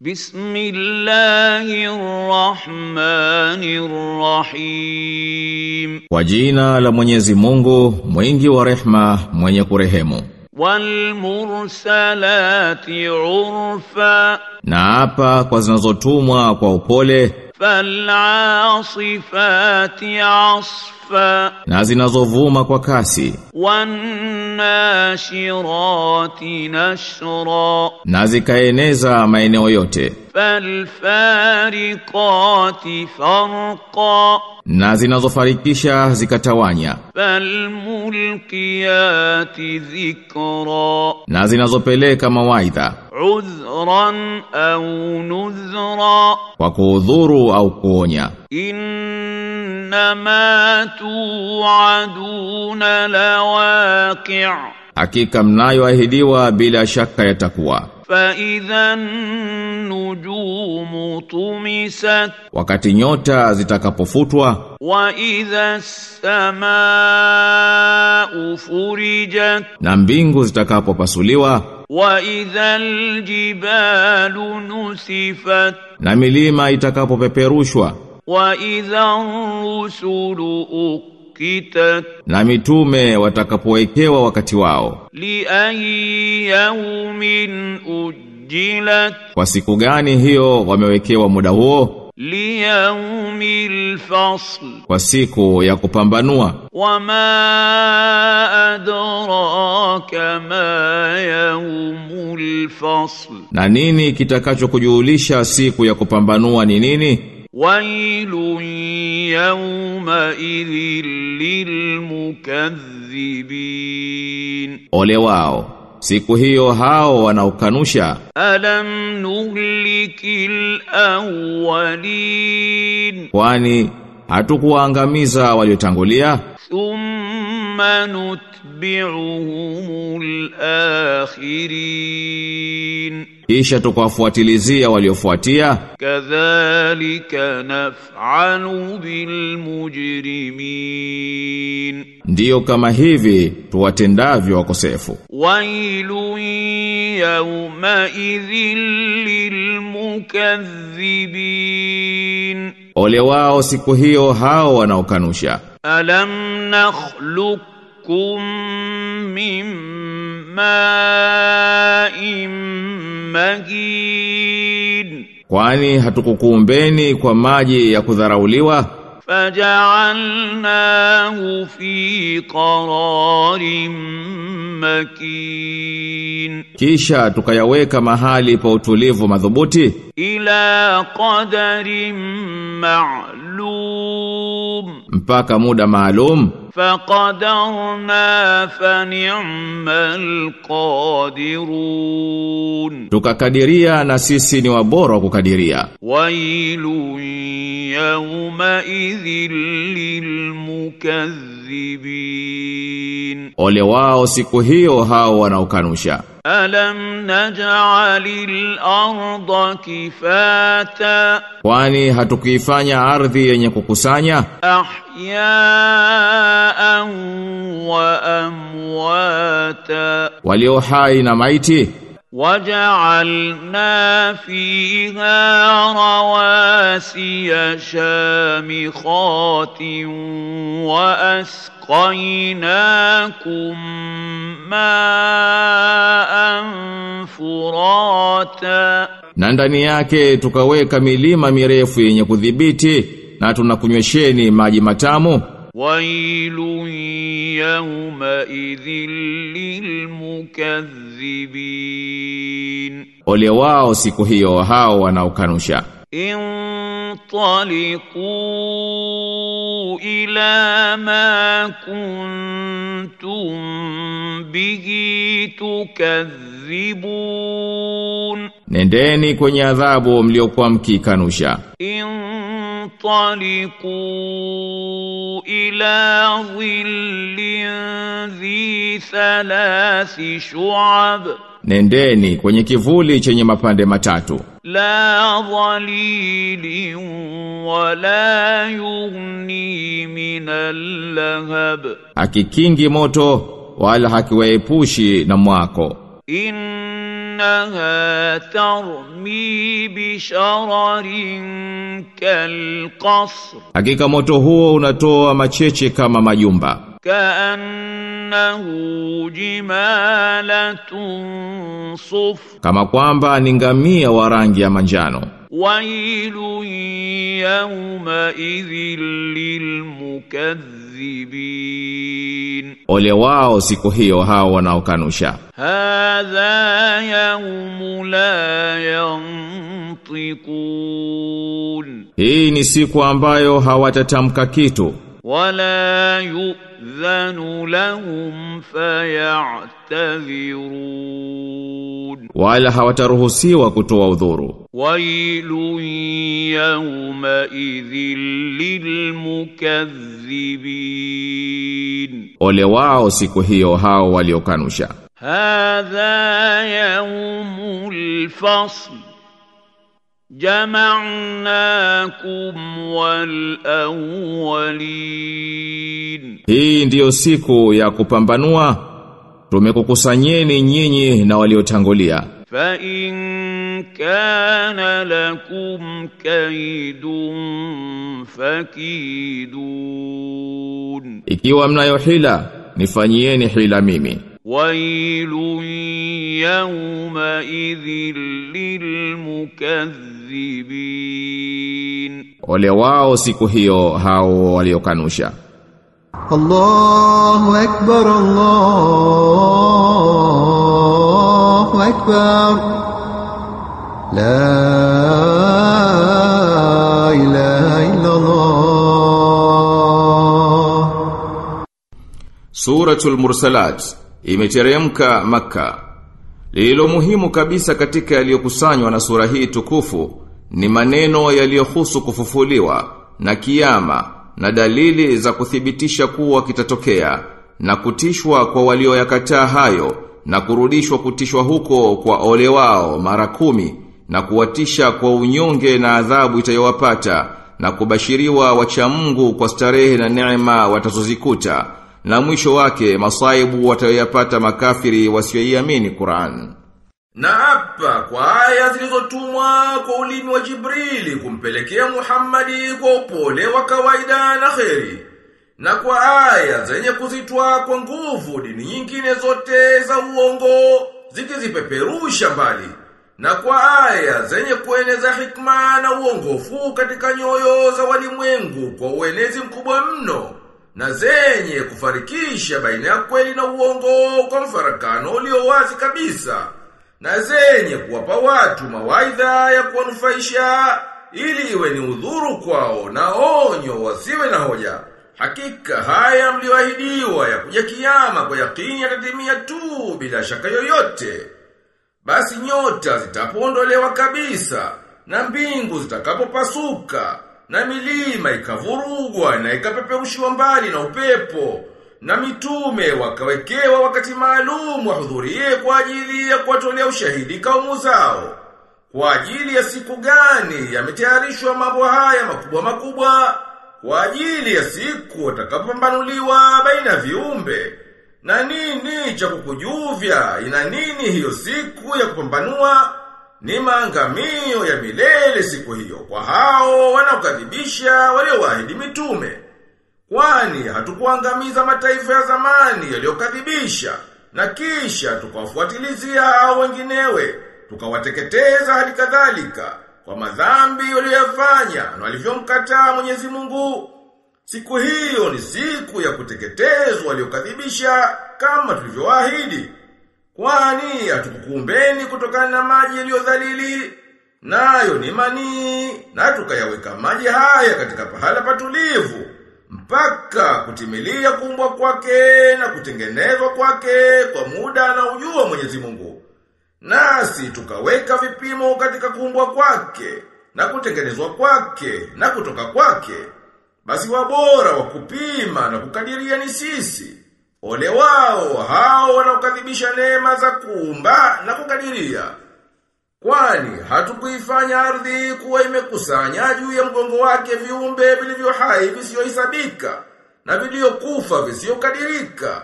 بسم الله الرحمن الرحيم Kwa jina la Mwenyezi Mungu, mwingi wa rehma, mwenye kurehemu. والمرسلات عرفا Na hapa kwa zinazotumwa kwa upole fal'asifati asfa, na zinazovuma kwa kasi. Wanashirati nashra, na zikaeneza maeneo yote. Falfariqati farqa, na zinazofarikisha zikatawanya. Falmulkiyati dhikra, na zinazopeleka mawaidha udhran au nudhra, kwa kuudhuru au kuonya. Innama tuaduna lawaqi', hakika mnayoahidiwa bila shaka yatakuwa. Fa idhan nujumu tumisat, wakati nyota zitakapofutwa. Wa idha samaa furijat, na mbingu zitakapopasuliwa. وإذا الجبال نسفت na milima itakapopeperushwa وإذا الرسل أقتت na mitume watakapowekewa wakati wao لأي يوم أجلت kwa siku gani hiyo wamewekewa muda huo liyaumil fasl, kwa siku ya kupambanua. Wama adraka ma yaumul fasl, na nini kitakachokujulisha siku ya kupambanua ni nini? Wailun yawma idhil lilmukaththibin, ole wao siku hiyo hao wanaukanusha. Alam nuhlikil awwalin. Kwani hatukuangamiza waliotangulia? Thumma nutbi'uhumul akhirin kisha tukawafuatilizia waliofuatia. Kadhalika naf'alu bilmujrimin. Ndiyo kama hivi tuwatendavyo wakosefu. Wailu yawma idhil lilmukaththibin. Ole wao siku hiyo hao wanaokanusha. Alam nakhluqukum min ma'in مهين kwani hatukukuumbeni kwa maji ya kudharauliwa فجعلناه في قرار مكين kisha tukayaweka mahali pa utulivu madhubuti إلى قدر maalum, mpaka muda maalum. Faqadarna fa ni'mal qadirun. Tukakadiria na sisi ni wabora wa kukadiria. Wailu yawma idhil lilmukaththibin ole wao siku hiyo hao wanaokanusha. Alam najalil arda kifata, kwani hatukuifanya ardhi yenye kukusanya? Ahyaan wa amwata, walio hai na maiti. وجعلنا فيها رواسي شامخات وأسقيناكم ماء فراتا na ndani yake tukaweka milima mirefu yenye kudhibiti na tunakunywesheni maji matamu ويل يومئذ للمكذبين ole wao siku hiyo hao wanaokanusha انطلقوا إلى ما كنتم به تكذبون nendeni kwenye adhabu mliokuwa mkikanusha انطلقوا إلى ظل ذي ثلاث شعب nendeni kwenye kivuli chenye mapande matatu لا ظليل ولا يغني من اللهب hakikingi moto wala hakiwaepushi na mwako إن إنها ترمي بشرر كالقصر Hakika moto huo unatoa macheche kama majumba كأنه جمالة صفر kama kwamba ni ngamia wa rangi ya manjano ويل يومئذ mukadhibin, ole wao siku hiyo hao wanaokanusha. Hadha yaumu la yantikun, hii ni siku ambayo hawatatamka kitu. Wala yu يؤذن لهم فيعتذرون وَإِلَا ولا سِي كتوا وَذُورُ. ويل يومئذ للمكذبين اولوا سيكو هيو هاو واليوكانوشا هذا يوم الفصل jama'nakum walawalin, hii ndiyo siku ya kupambanua, tumekukusanyeni nyinyi na waliotangulia. Fa in kana lakum kaidun fakidun, ikiwa mnayo hila nifanyieni hila mimi. Wailun yawma idhil lilmukaththibin mukadhibin, ole wao siku hiyo hao waliokanusha. Allahu akbar, Allahu akbar, la ilaha illa Allah. Suratul Mursalat imeteremka Makkah Lililo muhimu kabisa katika yaliyokusanywa na sura hii tukufu ni maneno yaliyohusu kufufuliwa na kiyama na dalili za kuthibitisha kuwa kitatokea na kutishwa kwa walioyakataa hayo na kurudishwa kutishwa huko kwa ole wao mara kumi na kuwatisha kwa unyonge na adhabu itayowapata na kubashiriwa wacha Mungu kwa starehe na neema watazozikuta na mwisho wake masaibu watayapata makafiri wasioiamini Qur'an. Na hapa kwa aya zilizotumwa kwa ulimi wa Jibrili kumpelekea Muhammadi kwa upole wa kawaida na kheri. Na kwa aya zenye kuzitwa kwa nguvu dini nyingine zote za uongo zikizipeperusha mbali. Na kwa aya zenye kueneza hikma na uongofu katika nyoyo za walimwengu kwa uenezi mkubwa mno na zenye kufarikisha baina ya kweli na uongo kwa mfarakano ulio wazi kabisa na zenye kuwapa watu mawaidha ya kuwanufaisha ili iwe ni udhuru kwao na onyo wasiwe na hoja. Hakika haya mliyoahidiwa ya kuja kiama kwa yakini yatatimia tu bila shaka yoyote. Basi nyota zitapoondolewa kabisa na mbingu zitakapopasuka na milima ikavurugwa na ikapeperushiwa mbali na upepo na mitume wakawekewa wakati maalum wahudhurie kwa ajili ya kuwatolea ushahidi kaumu zao. Kwa ajili ya siku gani yametayarishwa mambo haya makubwa makubwa? Kwa ajili ya siku watakapopambanuliwa baina viumbe. Na nini cha kukujuvya? Ina nini hiyo siku ya kupambanua? Ni maangamio ya milele siku hiyo kwa hao wanaokadhibisha waliowaahidi mitume. Kwani hatukuangamiza mataifa ya zamani yaliyokadhibisha na kisha tukawafuatilizia hao wenginewe, tukawateketeza hadi kadhalika kwa madhambi waliyofanya na walivyomkataa Mwenyezi Mungu. Siku hiyo ni siku ya kuteketezwa waliokadhibisha kama tulivyowaahidi. Kwani hatukukumbeni kutokana na maji yaliyodhalili nayo ni manii na tukayaweka maji haya katika pahala patulivu mpaka kutimilia kumbwa kwake na kutengenezwa kwake kwa muda na ujua Mwenyezi Mungu. Nasi tukaweka vipimo katika kumbwa kwake na kutengenezwa kwake na kutoka kwake. Basi wabora wa kupima na kukadiria ni sisi. Ole wao hao wanaokadhibisha neema za kuumba na kukadiria. Kwani hatukuifanya ardhi kuwa imekusanya juu ya mgongo wake viumbe vilivyo hai visiyohesabika na vilivyokufa visiyokadirika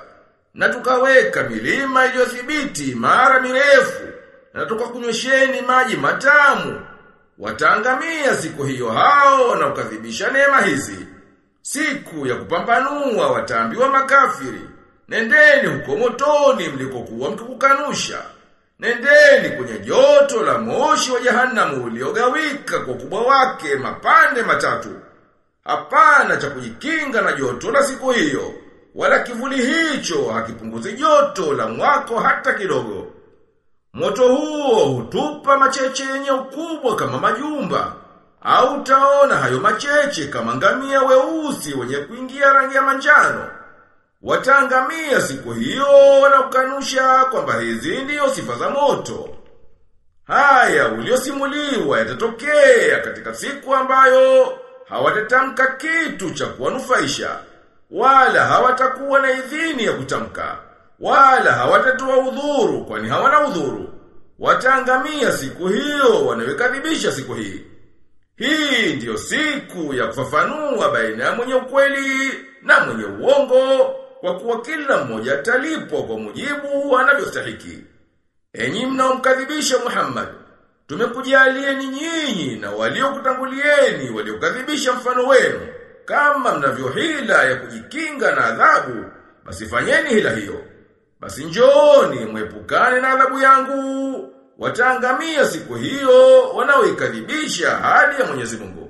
na tukaweka milima iliyothibiti mara mirefu na tukakunywesheni maji matamu. Wataangamia siku hiyo hao na ukadhibisha neema hizi. Siku ya kupambanua wataambiwa makafiri. Nendeni huko motoni mlikokuwa mkikukanusha. Nendeni kwenye joto la moshi wa jahanamu uliogawika kwa kubwa wake mapande matatu. Hapana cha kujikinga na joto la siku hiyo, wala kivuli hicho hakipunguzi joto la mwako hata kidogo. Moto huo hutupa macheche yenye ukubwa kama majumba, au taona hayo macheche kama ngamia weusi wenye kuingia rangi ya manjano. Wataangamia siku hiyo na kukanusha kwamba hizi ndiyo sifa za moto. Haya uliosimuliwa yatatokea katika siku ambayo hawatatamka kitu cha kuwanufaisha, wala hawatakuwa na idhini ya kutamka, wala hawatatoa udhuru kwani hawana udhuru. Wataangamia siku hiyo wanayokadhibisha siku hii. Hii ndiyo siku ya kufafanua baina ya mwenye ukweli na mwenye uongo, kwa kuwa kila mmoja atalipwa kwa mujibu anavyostahiki. Enyi mnaomkadhibisha Muhammad, tumekujalieni nyinyi na waliokutangulieni waliokadhibisha mfano wenu, kama mnavyo hila ya kujikinga na adhabu, basi fanyeni hila hiyo. Basi njooni mwepukane na adhabu yangu, wataangamia siku hiyo wanaoikadhibisha hali ya Mwenyezi Mungu.